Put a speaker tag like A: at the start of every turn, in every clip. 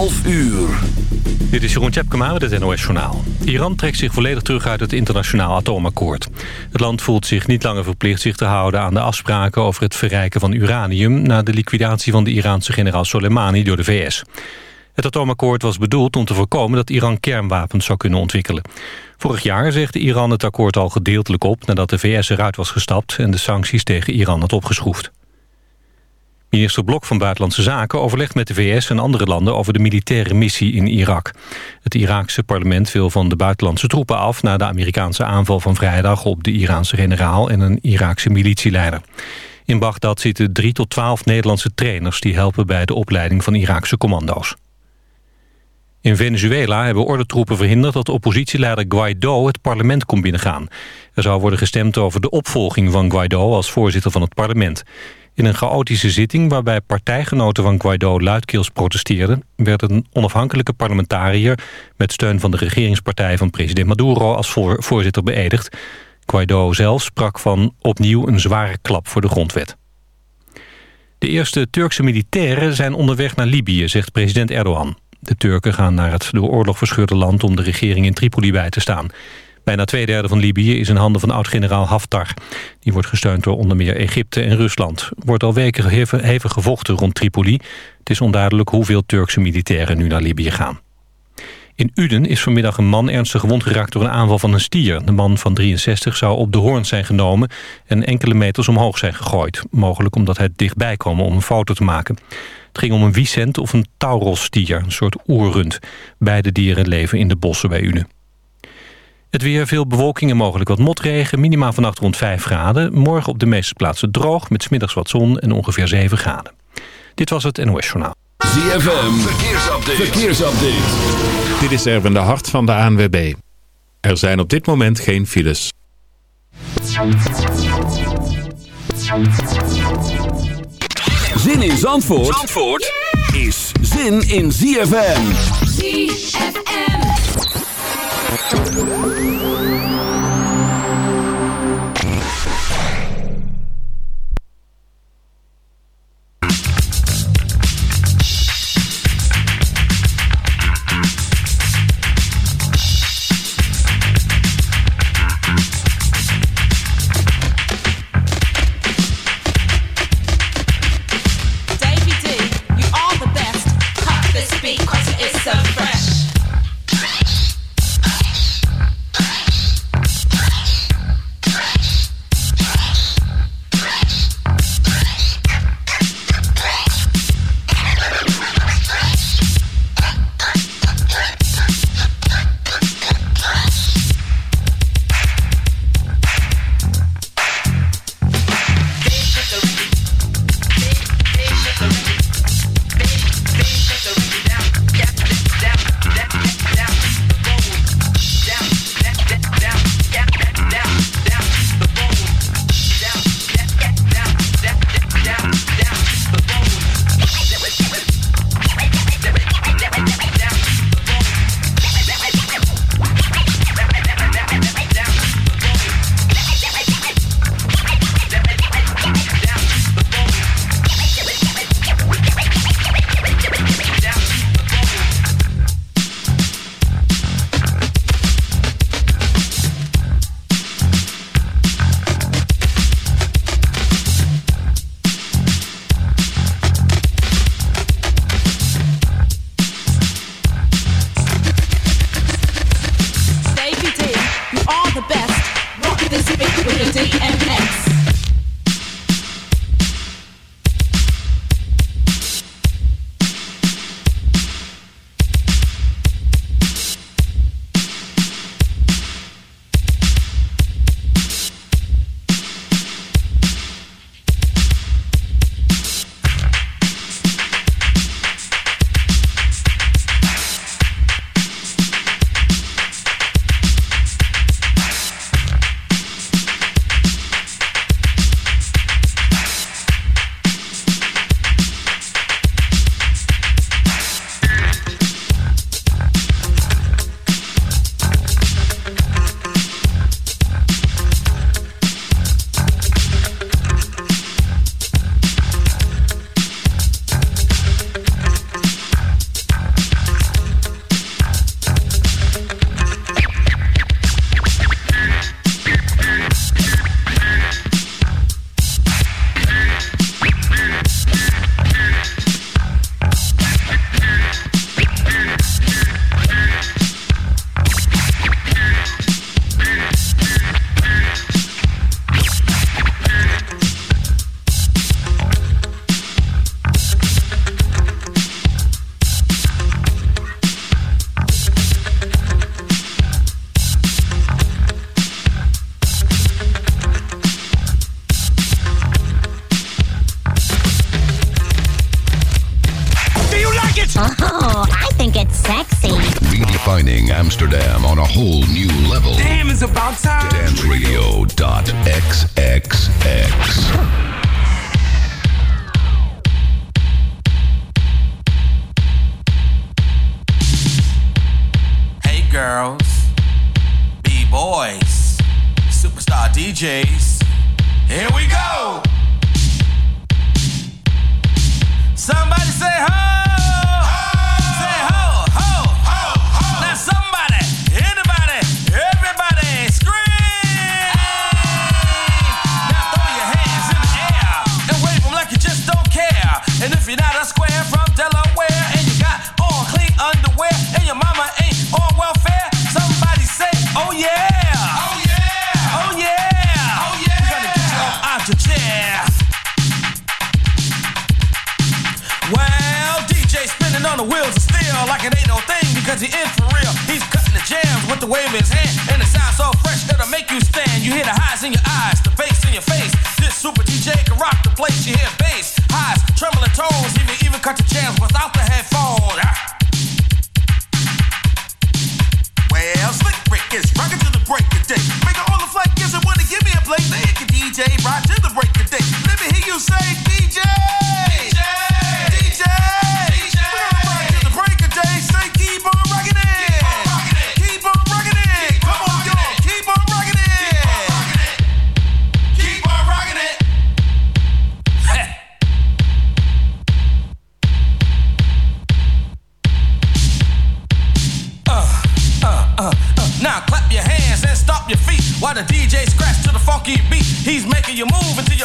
A: 12 uur.
B: Dit is Jeroen Tjepkema met het NOS Journaal. Iran trekt zich volledig terug uit het internationaal atoomakkoord. Het land voelt zich niet langer verplicht zich te houden aan de afspraken... over het verrijken van uranium... na de liquidatie van de Iraanse generaal Soleimani door de VS. Het atoomakkoord was bedoeld om te voorkomen dat Iran kernwapens zou kunnen ontwikkelen. Vorig jaar zegde Iran het akkoord al gedeeltelijk op... nadat de VS eruit was gestapt en de sancties tegen Iran had opgeschroefd. Minister Blok van Buitenlandse Zaken overlegt met de VS en andere landen over de militaire missie in Irak. Het Iraakse parlement wil van de buitenlandse troepen af na de Amerikaanse aanval van vrijdag op de Iraanse generaal en een Iraakse militieleider. In Bagdad zitten 3 tot 12 Nederlandse trainers die helpen bij de opleiding van Iraakse commando's. In Venezuela hebben ordentroepen verhinderd dat oppositieleider Guaido het parlement kon binnengaan. Er zou worden gestemd over de opvolging van Guaido als voorzitter van het parlement. In een chaotische zitting waarbij partijgenoten van Guaido luidkeels protesteerden... werd een onafhankelijke parlementariër met steun van de regeringspartij van president Maduro als voorzitter beëdigd. Guaido zelf sprak van opnieuw een zware klap voor de grondwet. De eerste Turkse militairen zijn onderweg naar Libië, zegt president Erdogan. De Turken gaan naar het door oorlog verscheurde land om de regering in Tripoli bij te staan. Bijna twee derde van Libië is in handen van oud-generaal Haftar. Die wordt gesteund door onder meer Egypte en Rusland. Wordt al weken hevig gevochten rond Tripoli. Het is onduidelijk hoeveel Turkse militairen nu naar Libië gaan. In Uden is vanmiddag een man ernstig gewond geraakt door een aanval van een stier. De man van 63 zou op de hoorn zijn genomen en enkele meters omhoog zijn gegooid. Mogelijk omdat hij dichtbij kwam om een foto te maken. Het ging om een wiesent of een taurosstier, een soort oerrund. Beide dieren leven in de bossen bij Uden. Het weer, veel bewolking en mogelijk wat motregen. Minima vannacht rond 5 graden. Morgen op de meeste plaatsen droog, met smiddags wat zon en ongeveer 7 graden. Dit was het NOS Journaal.
A: ZFM, verkeersupdate. verkeersupdate.
C: Dit is Erwin de Hart van de ANWB. Er zijn op dit moment geen files.
A: Zin in Zandvoort, Zandvoort is zin in ZFM. ZFM.
D: Thank you.
E: Redefining Amsterdam on a whole new level.
F: Damn, it's about time.
E: DanceRadio.xxx.
G: girls, B-boys, superstar DJs. Here we go. Somebody say ho! He in for real. He's cutting the jams with the wave of his hand, and it sounds so fresh that'll make you stand. You hear the highs in your eyes, the bass in your face. This super DJ can rock the place. You hear bass, highs, trembling tones, He even even cut the jams without the headphones. Ah. Well, Slick Rick is rocking to the break of day. Making all the flight kids that wanna give me a play. They can DJ right to the break of day. Let me hear you say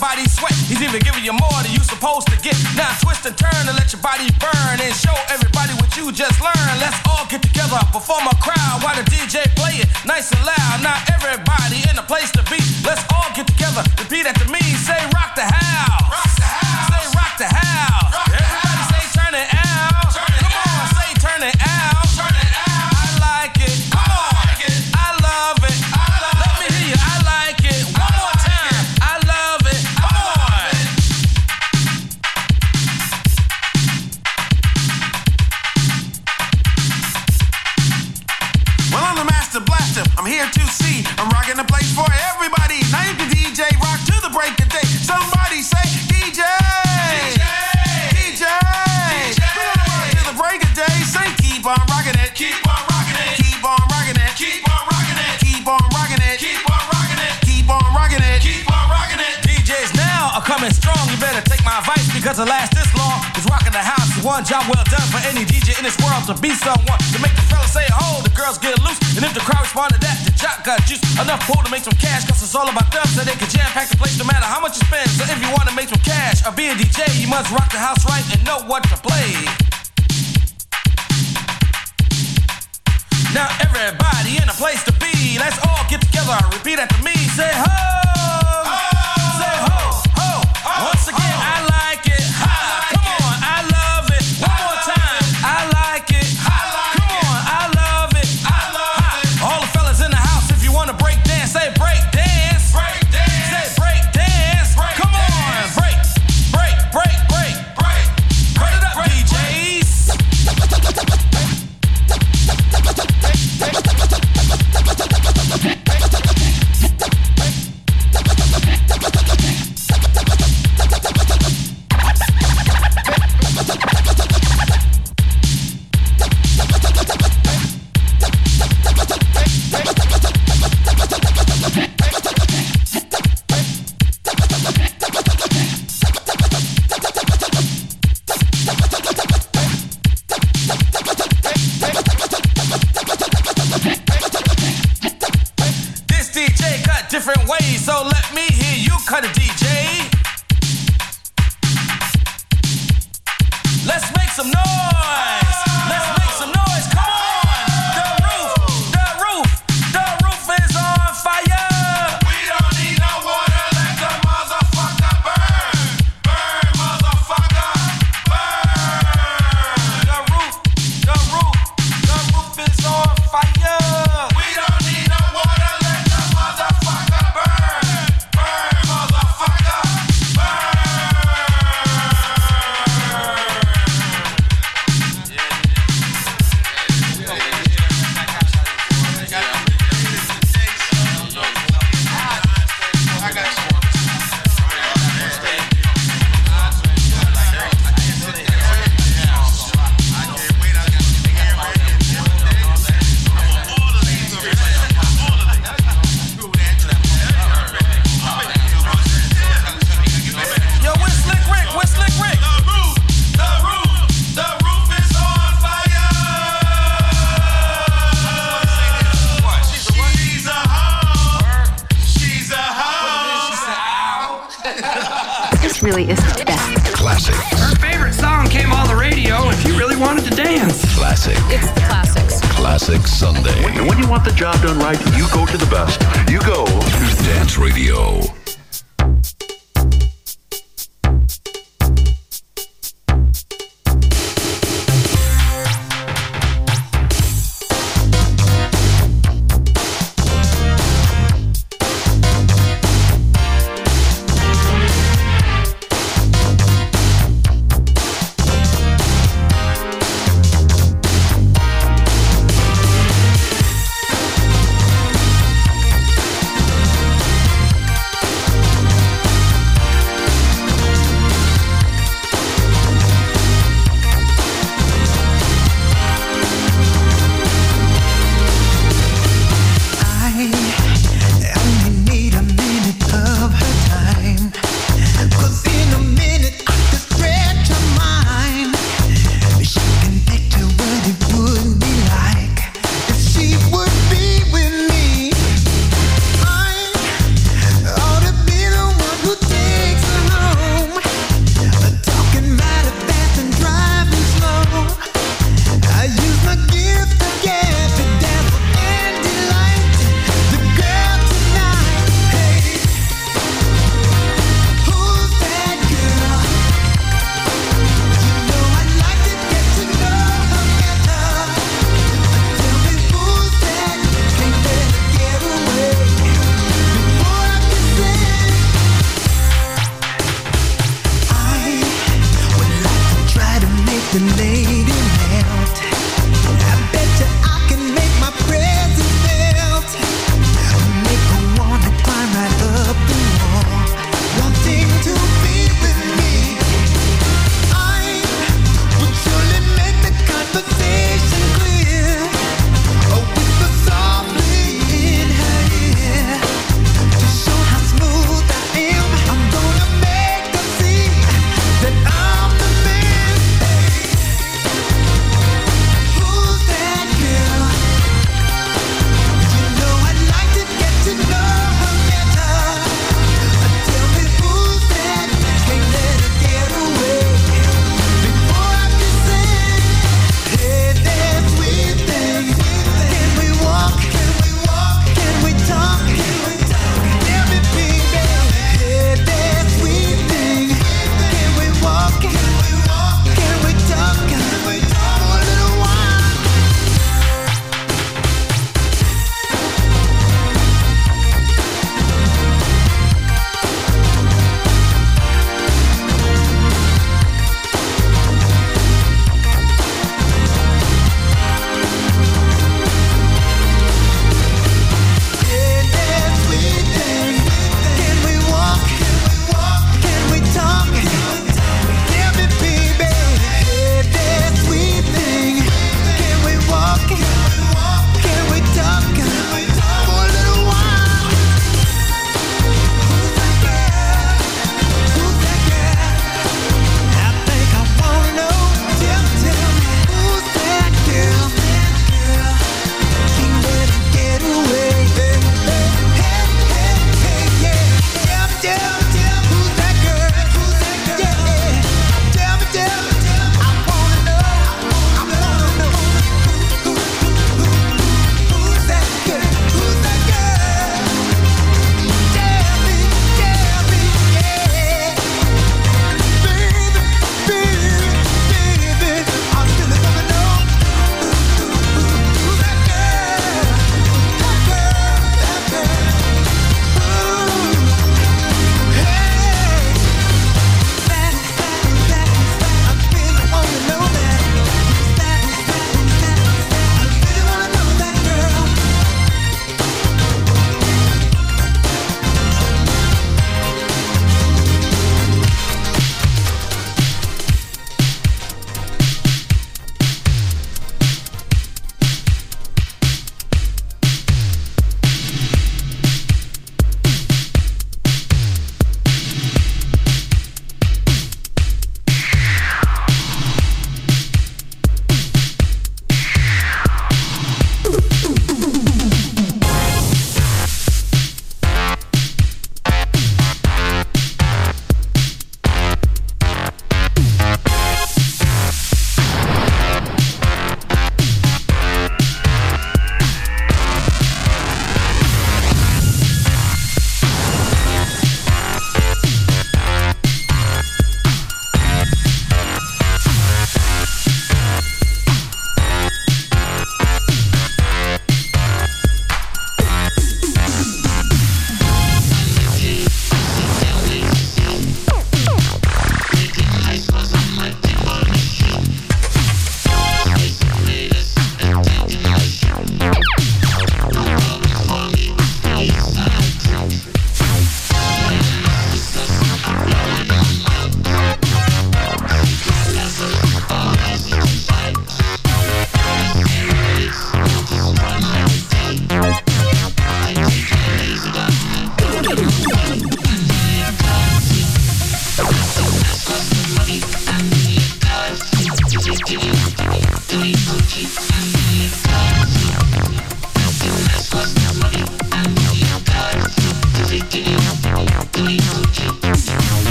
G: body sweat. He's even giving you more than you supposed to get. Now twist and turn and let your body burn and show everybody what you just learned. Let's all get together, perform a crowd while the DJ play it nice and loud. Now someone. To make the fellas say, oh, the girls get loose. And if the crowd respond to that, the jock got juice. Enough pull to make some cash, cause it's all about them. So they can jam pack the place no matter how much you spend. So if you wanna make some cash or be a DJ, you must rock the house right and know what to play.
H: Really is the best.
E: Classic.
F: Her favorite song came on the radio and she really wanted to dance.
E: Classic.
I: It's the classics.
E: Classic Sunday.
J: When, when you want the job done right, you go to the best. You go
E: to Dance Radio.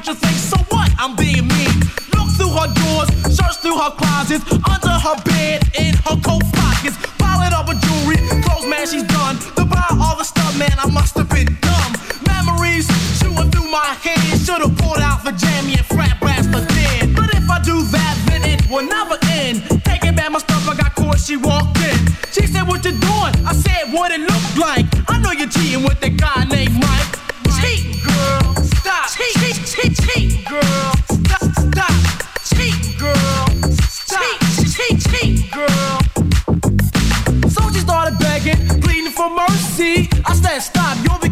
K: What you think. So what? I'm being mean. Look through her doors, search through her closets, under her bed, in her coat pockets. Piling up her jewelry, clothes, man, she's done. To buy all the stuff, man, I must have been dumb. Memories shooting through my head. Should've pulled out the jammy and frat blast the dead. But if I do that, then it will never end. Taking back my stuff, I got caught, she walked in. She said, What you doing? I said, What it looked like. I know you're cheating with that guy named Mike.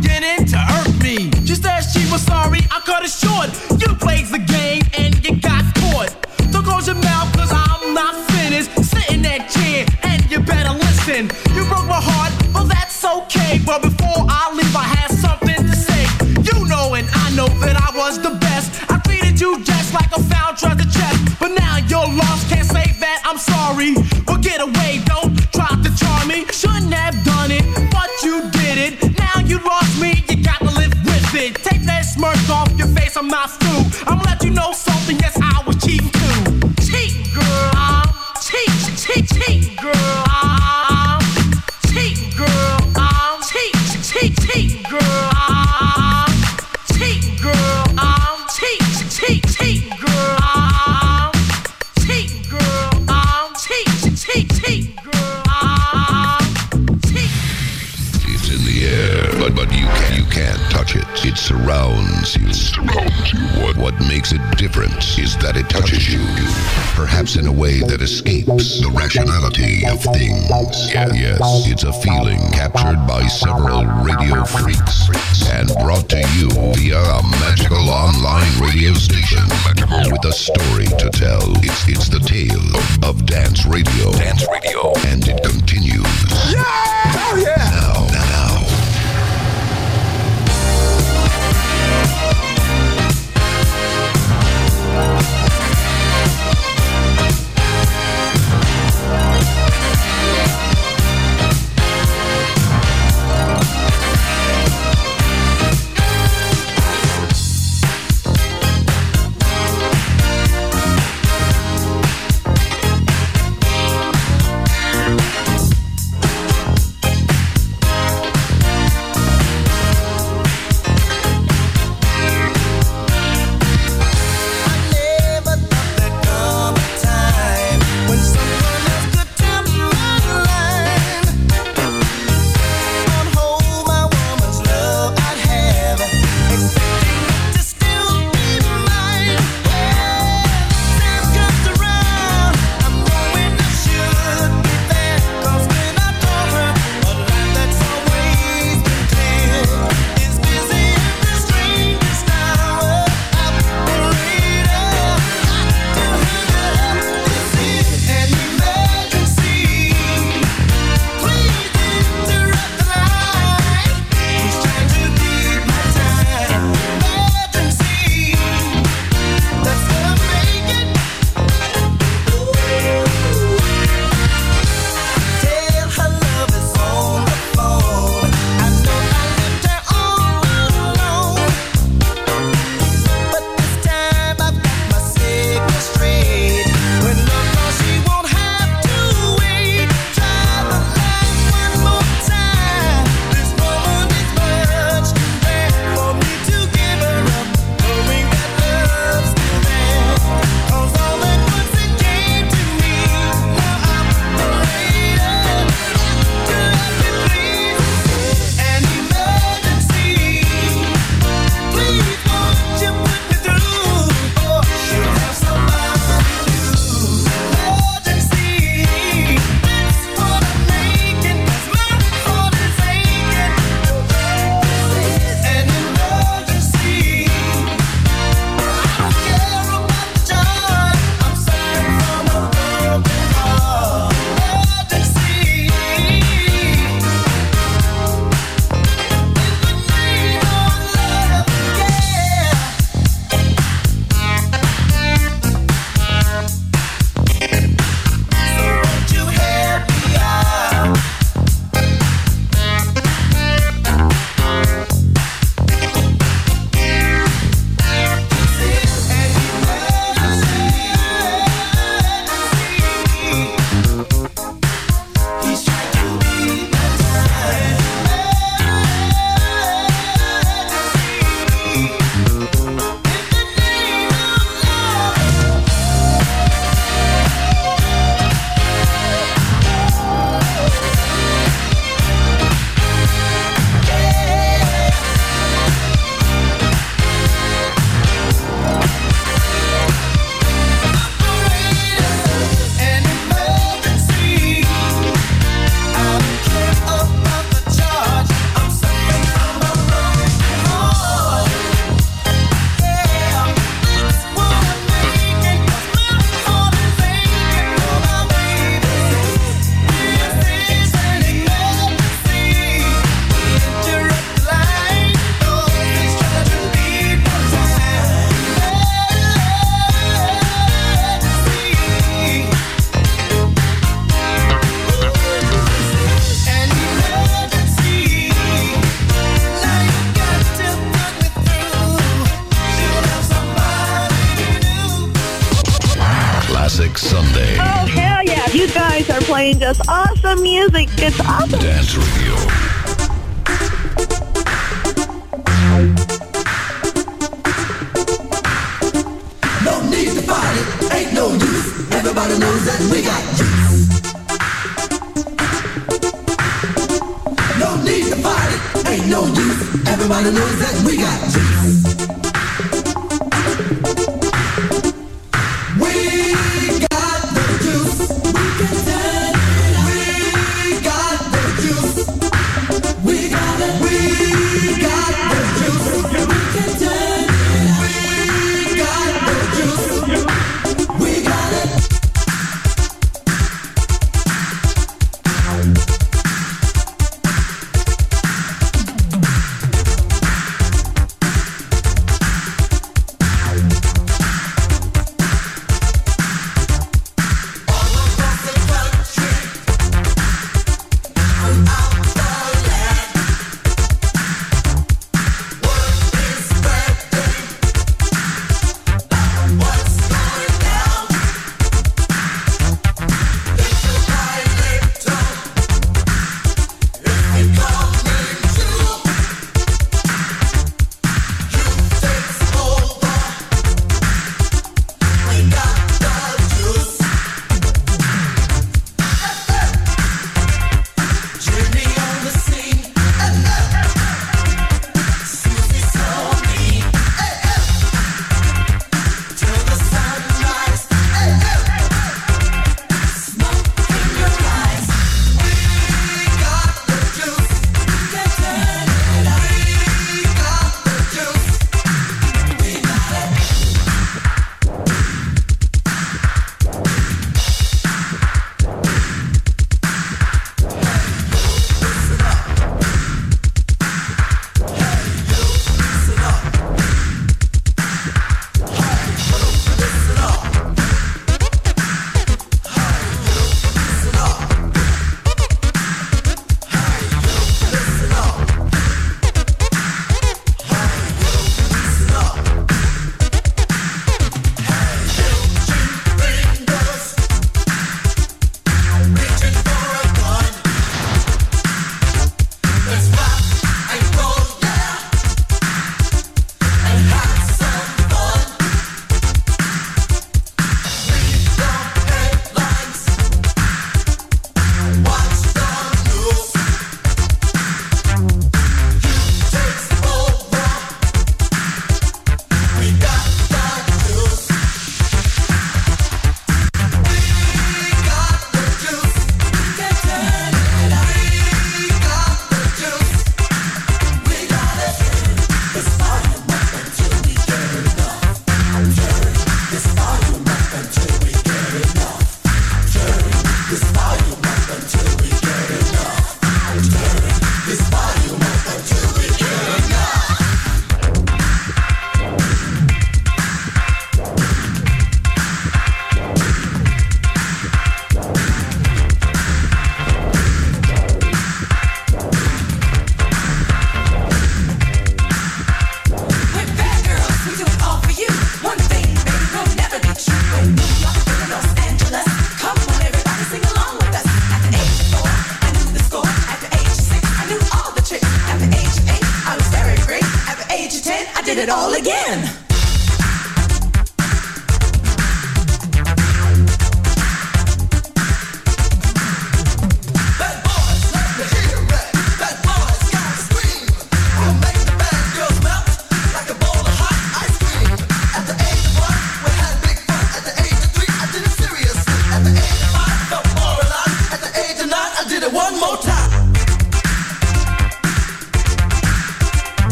K: Beginning to hurt me. She said she was sorry, I cut it short. You played the game and you got caught. So close your mouth, cause I'm not finished. Sit in that chair and you better listen. You broke my heart, well, that's okay. But before I leave, I had something to say. You know, and I know that I was the best. I treated you just like a found treasure chest. But now you're lost, can't say that I'm sorry. Smirk off your face, I'm not through. I'm let you know something, yes, I was cheating too. Girl. I'm cheat, girl. I'm girl. I'm cheat, cheat, cheat, girl.
E: It's in the air, but but you can you can't touch it. It surrounds you. surrounds you. What what makes it different is that it touches you, perhaps in a way that escapes the rationality of things. Yes, it's a feeling captured by several radio freaks and brought to you via a magical online radio station with a story to tell. It's it's the tale of dance radio. Dance radio, and it continues.
L: Yeah!
I: Oh, yeah.
M: Now.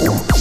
M: You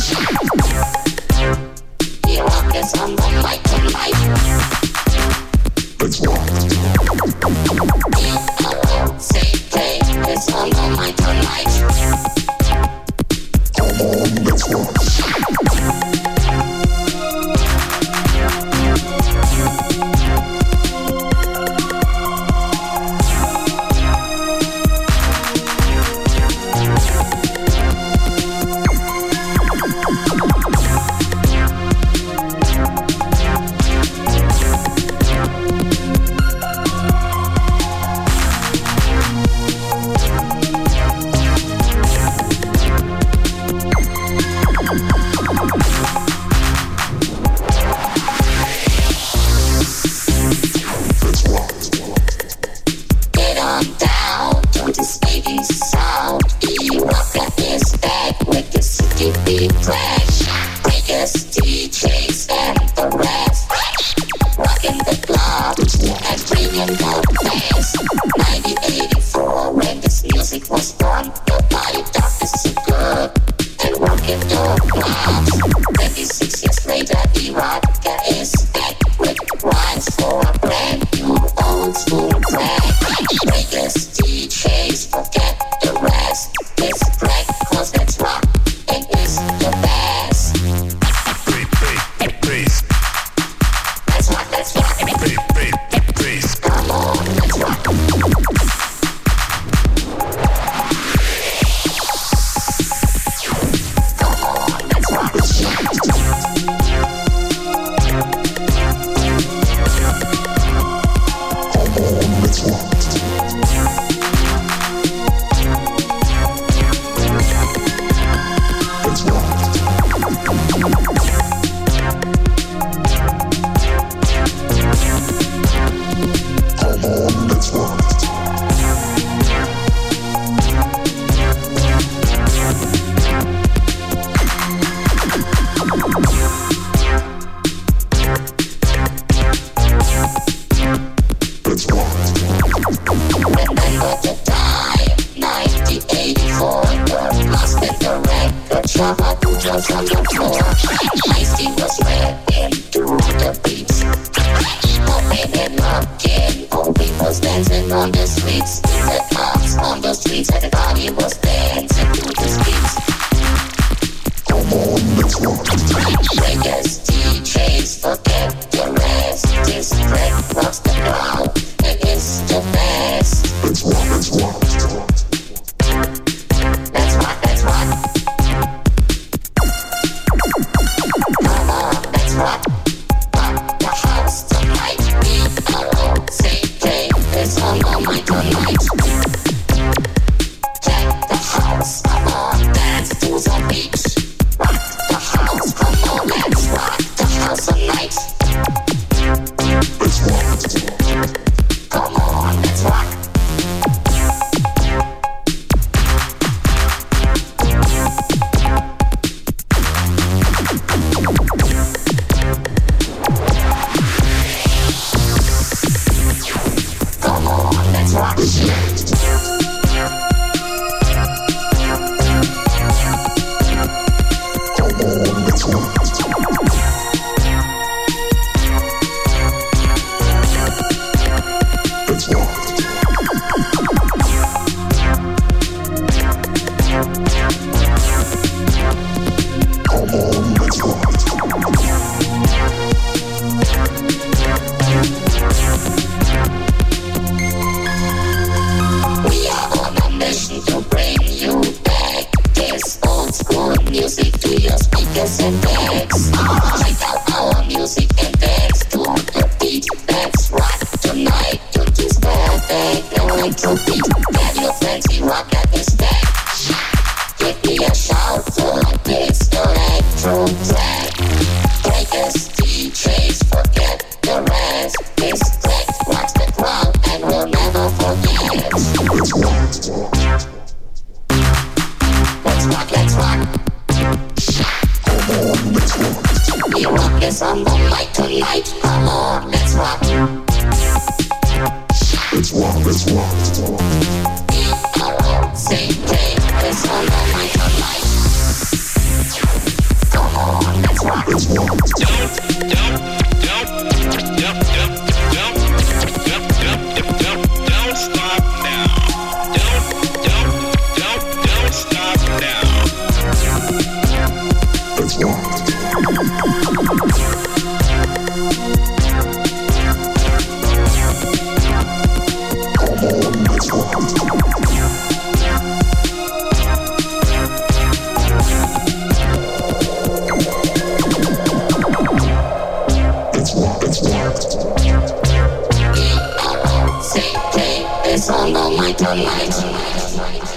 N: Remember CK is on the mic tonight.